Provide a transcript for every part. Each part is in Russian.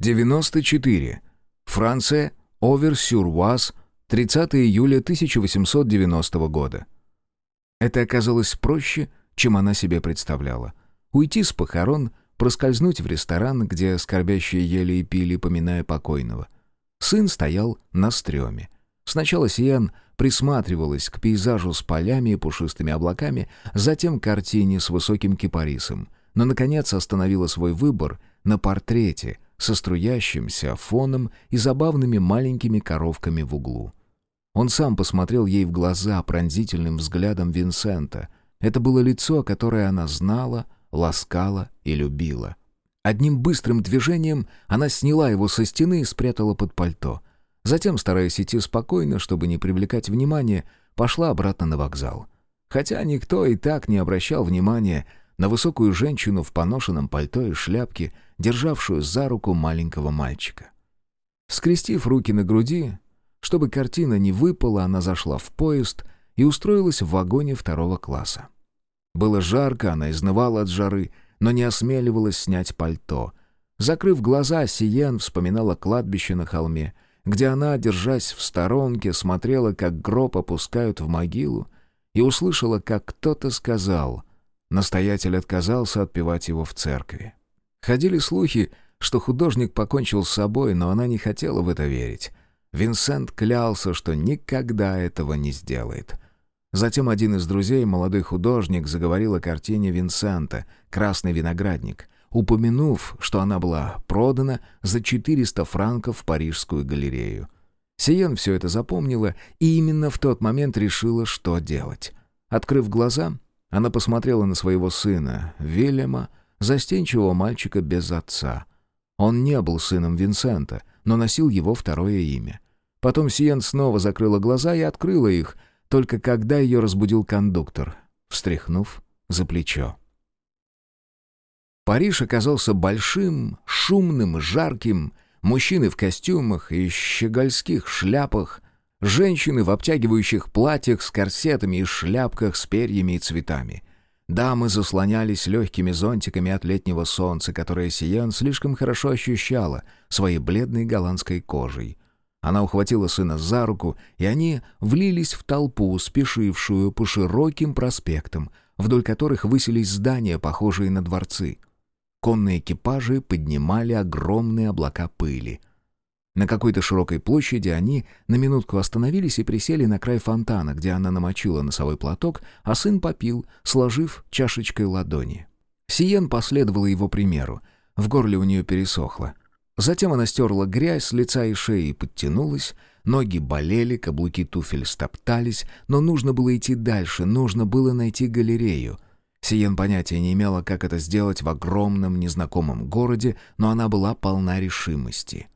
94. Франция, Овер-Сюр-Уаз, 30 июля 1890 года. Это оказалось проще, чем она себе представляла. Уйти с похорон, проскользнуть в ресторан, где скорбящие ели и пили, поминая покойного. Сын стоял на стреме. Сначала Сиян присматривалась к пейзажу с полями и пушистыми облаками, затем к картине с высоким кипарисом, но, наконец, остановила свой выбор на портрете со струящимся фоном и забавными маленькими коровками в углу. Он сам посмотрел ей в глаза пронзительным взглядом Винсента. Это было лицо, которое она знала, ласкала и любила. Одним быстрым движением она сняла его со стены и спрятала под пальто — Затем, стараясь идти спокойно, чтобы не привлекать внимания, пошла обратно на вокзал. Хотя никто и так не обращал внимания на высокую женщину в поношенном пальто и шляпке, державшую за руку маленького мальчика. Скрестив руки на груди, чтобы картина не выпала, она зашла в поезд и устроилась в вагоне второго класса. Было жарко, она изнывала от жары, но не осмеливалась снять пальто. Закрыв глаза, Сиен вспоминала кладбище на холме — где она, держась в сторонке, смотрела, как гроб опускают в могилу, и услышала, как кто-то сказал. Настоятель отказался отпевать его в церкви. Ходили слухи, что художник покончил с собой, но она не хотела в это верить. Винсент клялся, что никогда этого не сделает. Затем один из друзей, молодой художник, заговорил о картине Винсента «Красный виноградник», упомянув, что она была продана за 400 франков в Парижскую галерею. Сиен все это запомнила и именно в тот момент решила, что делать. Открыв глаза, она посмотрела на своего сына, Вильяма, застенчивого мальчика без отца. Он не был сыном Винсента, но носил его второе имя. Потом Сиен снова закрыла глаза и открыла их, только когда ее разбудил кондуктор, встряхнув за плечо. Париж оказался большим, шумным, жарким. Мужчины в костюмах и щегольских шляпах, женщины в обтягивающих платьях с корсетами и шляпках с перьями и цветами. Дамы заслонялись легкими зонтиками от летнего солнца, которое Сиен слишком хорошо ощущала своей бледной голландской кожей. Она ухватила сына за руку, и они влились в толпу, спешившую по широким проспектам, вдоль которых высились здания, похожие на дворцы — Конные экипажи поднимали огромные облака пыли. На какой-то широкой площади они на минутку остановились и присели на край фонтана, где она намочила носовой платок, а сын попил, сложив чашечкой ладони. Сиен последовала его примеру. В горле у нее пересохло. Затем она стерла грязь с лица и шеи и подтянулась. Ноги болели, каблуки туфель стоптались, но нужно было идти дальше, нужно было найти галерею — Сиен понятия не имела, как это сделать в огромном незнакомом городе, но она была полна решимости.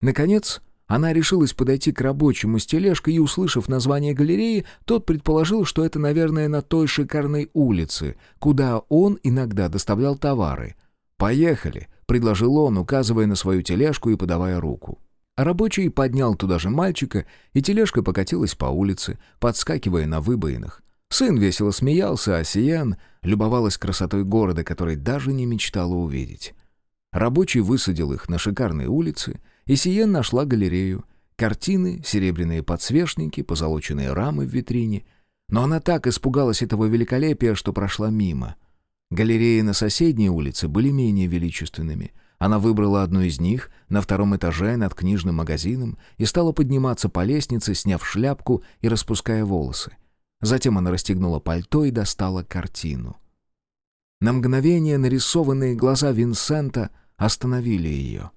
Наконец, она решилась подойти к рабочему с тележкой и, услышав название галереи, тот предположил, что это, наверное, на той шикарной улице, куда он иногда доставлял товары. «Поехали», — предложил он, указывая на свою тележку и подавая руку. Рабочий поднял туда же мальчика, и тележка покатилась по улице, подскакивая на выбоинах. Сын весело смеялся, а Сиян любовалась красотой города, который даже не мечтала увидеть. Рабочий высадил их на шикарной улице, и Сиен нашла галерею. Картины, серебряные подсвечники, позолоченные рамы в витрине. Но она так испугалась этого великолепия, что прошла мимо. Галереи на соседней улице были менее величественными. Она выбрала одну из них на втором этаже над книжным магазином и стала подниматься по лестнице, сняв шляпку и распуская волосы. Затем она расстегнула пальто и достала картину. На мгновение нарисованные глаза Винсента остановили ее.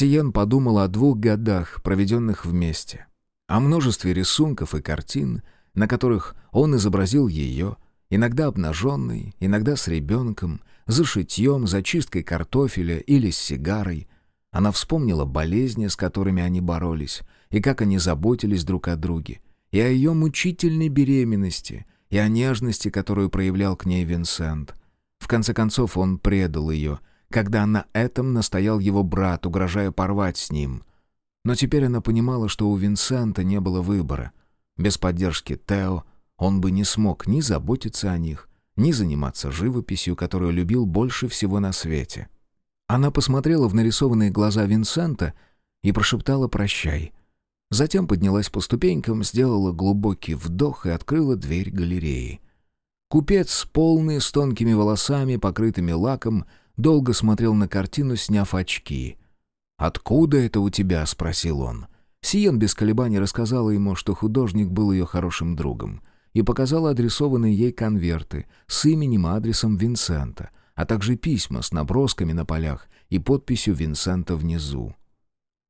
Сиен подумала о двух годах, проведенных вместе, о множестве рисунков и картин, на которых он изобразил ее, иногда обнаженной, иногда с ребенком, за шитьем, за чисткой картофеля или с сигарой. Она вспомнила болезни, с которыми они боролись, и как они заботились друг о друге — и о ее мучительной беременности, и о нежности, которую проявлял к ней Винсент. В конце концов, он предал ее, когда на этом настоял его брат, угрожая порвать с ним. Но теперь она понимала, что у Винсента не было выбора. Без поддержки Тео он бы не смог ни заботиться о них, ни заниматься живописью, которую любил больше всего на свете. Она посмотрела в нарисованные глаза Винсента и прошептала «прощай». Затем поднялась по ступенькам, сделала глубокий вдох и открыла дверь галереи. Купец, полный, с тонкими волосами, покрытыми лаком, долго смотрел на картину, сняв очки. «Откуда это у тебя?» — спросил он. Сиен без колебаний рассказала ему, что художник был ее хорошим другом, и показала адресованные ей конверты с именем и адресом Винсента, а также письма с набросками на полях и подписью Винсента внизу.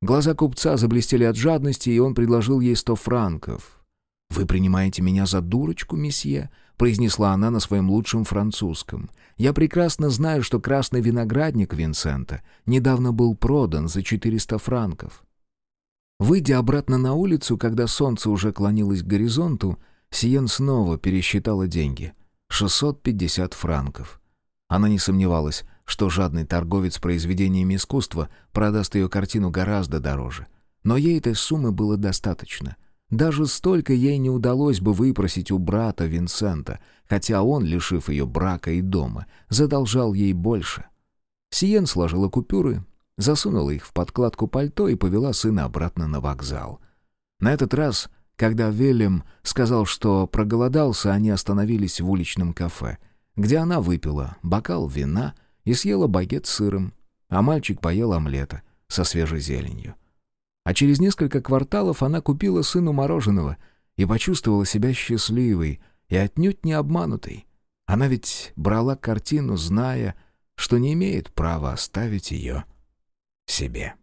Глаза купца заблестели от жадности, и он предложил ей сто франков. «Вы принимаете меня за дурочку, месье?» — произнесла она на своем лучшем французском. «Я прекрасно знаю, что красный виноградник Винсента недавно был продан за 400 франков». Выйдя обратно на улицу, когда солнце уже клонилось к горизонту, Сиен снова пересчитала деньги. 650 франков. Она не сомневалась, что жадный торговец произведениями искусства продаст ее картину гораздо дороже. Но ей этой суммы было достаточно. Даже столько ей не удалось бы выпросить у брата Винсента, хотя он, лишив ее брака и дома, задолжал ей больше. Сиен сложила купюры, засунула их в подкладку пальто и повела сына обратно на вокзал. На этот раз, когда Велем сказал, что проголодался, они остановились в уличном кафе, где она выпила бокал вина и съела багет с сыром, а мальчик поел омлета со свежей зеленью. А через несколько кварталов она купила сыну мороженого и почувствовала себя счастливой и отнюдь не обманутой. Она ведь брала картину, зная, что не имеет права оставить ее себе.